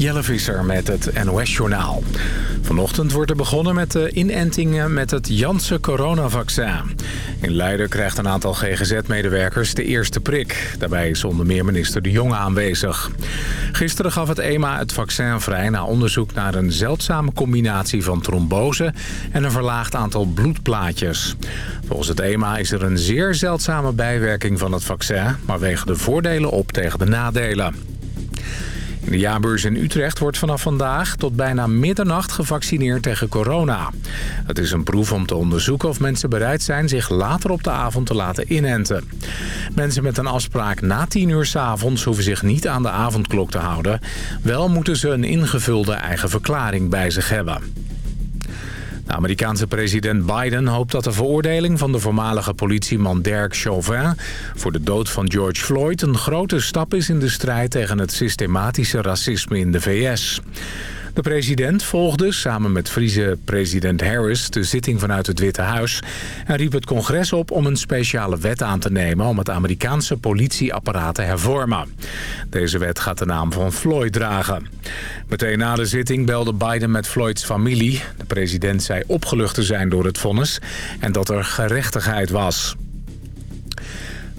Jelle Visser met het NOS-journaal. Vanochtend wordt er begonnen met de inentingen met het Janssen coronavaccin. In Leiden krijgt een aantal GGZ-medewerkers de eerste prik. Daarbij is onder meer minister De Jonge aanwezig. Gisteren gaf het EMA het vaccin vrij na onderzoek naar een zeldzame combinatie van trombose... en een verlaagd aantal bloedplaatjes. Volgens het EMA is er een zeer zeldzame bijwerking van het vaccin... maar wegen de voordelen op tegen de nadelen. De jaarbeurs in Utrecht wordt vanaf vandaag tot bijna middernacht gevaccineerd tegen corona. Het is een proef om te onderzoeken of mensen bereid zijn zich later op de avond te laten inenten. Mensen met een afspraak na 10 uur s avonds hoeven zich niet aan de avondklok te houden. Wel moeten ze een ingevulde eigen verklaring bij zich hebben. De Amerikaanse president Biden hoopt dat de veroordeling van de voormalige politieman Derek Chauvin... voor de dood van George Floyd een grote stap is in de strijd tegen het systematische racisme in de VS. De president volgde samen met Friese president Harris de zitting vanuit het Witte Huis... en riep het congres op om een speciale wet aan te nemen... om het Amerikaanse politieapparaat te hervormen. Deze wet gaat de naam van Floyd dragen. Meteen na de zitting belde Biden met Floyds familie. De president zei opgelucht te zijn door het vonnis en dat er gerechtigheid was.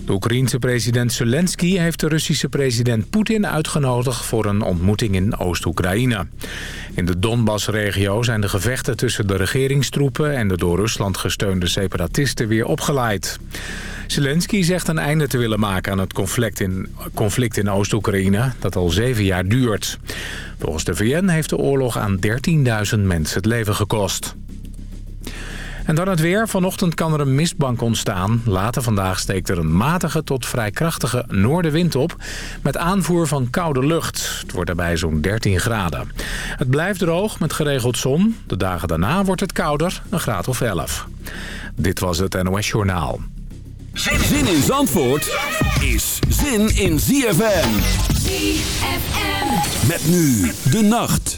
De Oekraïense president Zelensky heeft de Russische president Poetin uitgenodigd voor een ontmoeting in Oost-Oekraïne. In de Donbass-regio zijn de gevechten tussen de regeringstroepen en de door Rusland gesteunde separatisten weer opgeleid. Zelensky zegt een einde te willen maken aan het conflict in, conflict in Oost-Oekraïne dat al zeven jaar duurt. Volgens de VN heeft de oorlog aan 13.000 mensen het leven gekost. En dan het weer. Vanochtend kan er een mistbank ontstaan. Later vandaag steekt er een matige tot vrij krachtige noordenwind op... met aanvoer van koude lucht. Het wordt daarbij zo'n 13 graden. Het blijft droog met geregeld zon. De dagen daarna wordt het kouder, een graad of 11. Dit was het NOS Journaal. Zin in Zandvoort is zin in ZFM. ZFM. Met nu de nacht.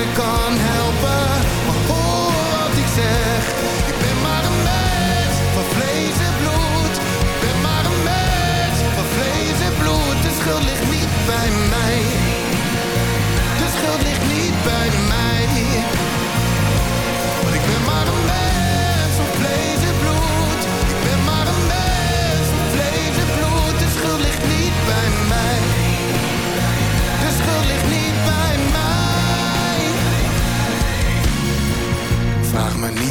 ze kan helpen. Maar hoor wat ik zeg. Ik ben maar een mens van vlees en bloed. Ik ben maar een mens van vlees en bloed. De schuld ligt niet bij mij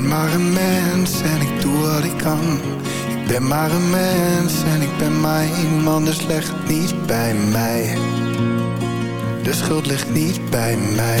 ben maar een mens en ik doe wat ik kan. Ik ben maar een mens en ik ben maar iemand, dus leg het niet bij mij. De schuld ligt niet bij mij.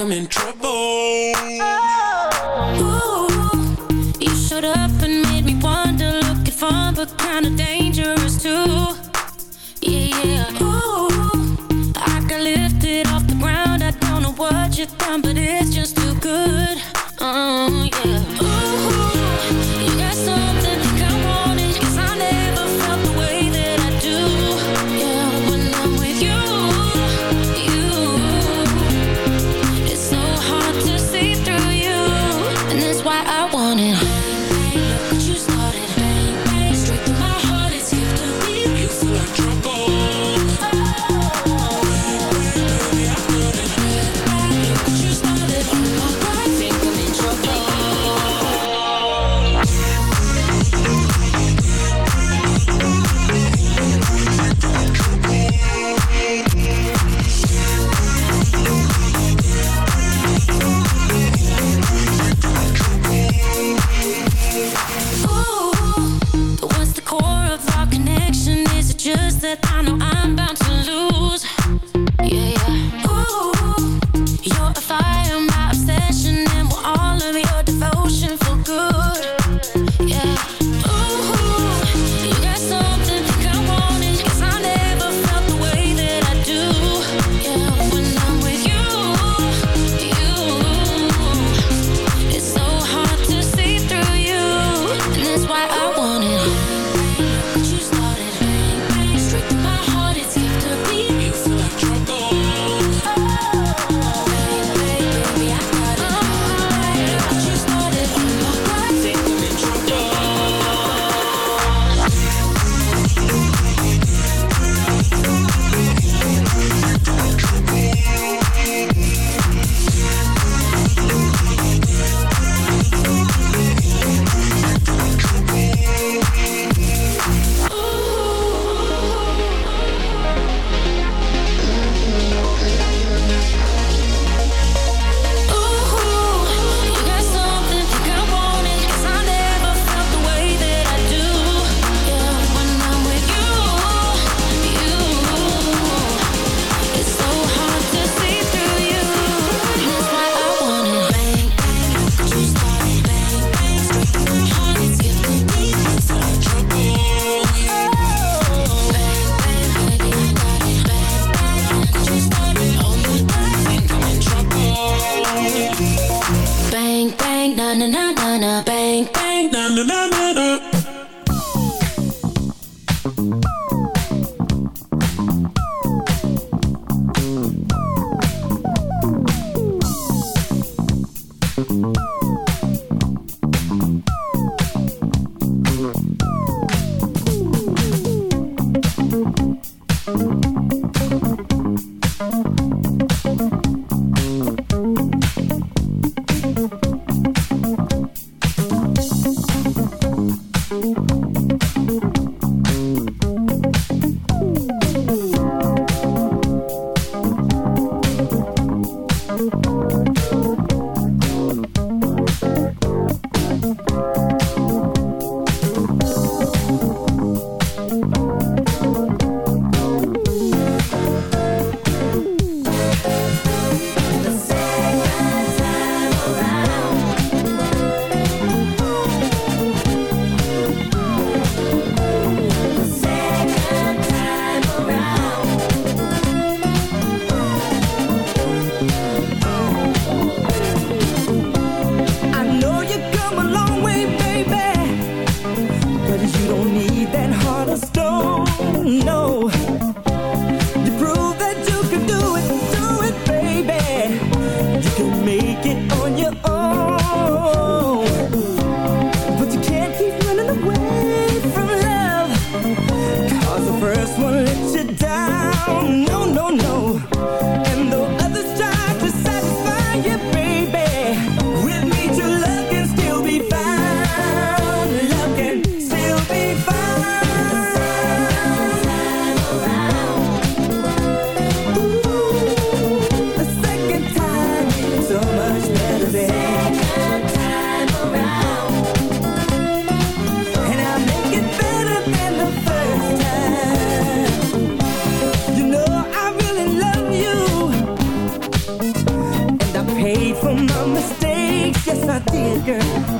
I'm in trouble. girl.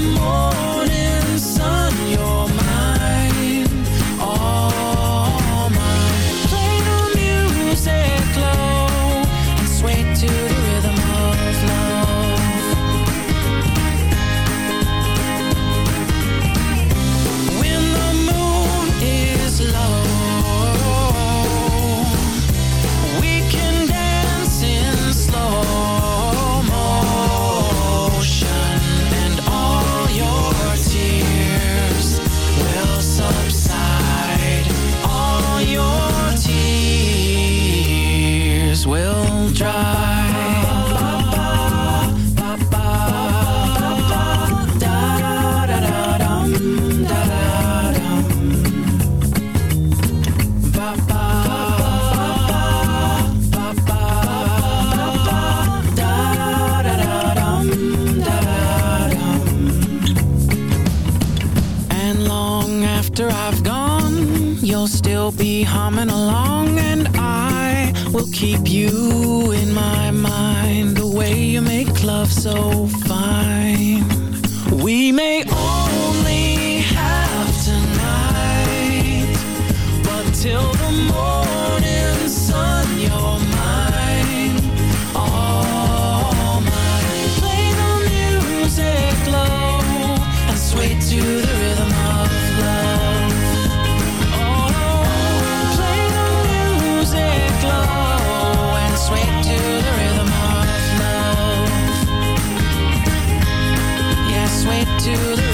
I've gone You'll still be humming along And I will keep you in my mind The way you make love so fine. We may only have tonight But till the morning sun you're to the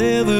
never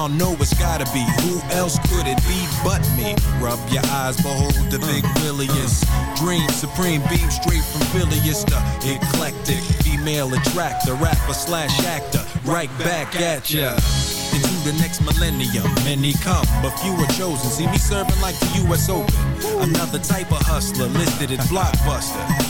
y'all know it's gotta be. Who else could it be but me? Rub your eyes, behold the big williest. Dream supreme, beam straight from Phileas to eclectic. Female attractor, rapper slash actor. Right back at ya into the next millennium. Many come, but few are chosen. See me serving like the U.S. Open. Another type of hustler listed as blockbuster.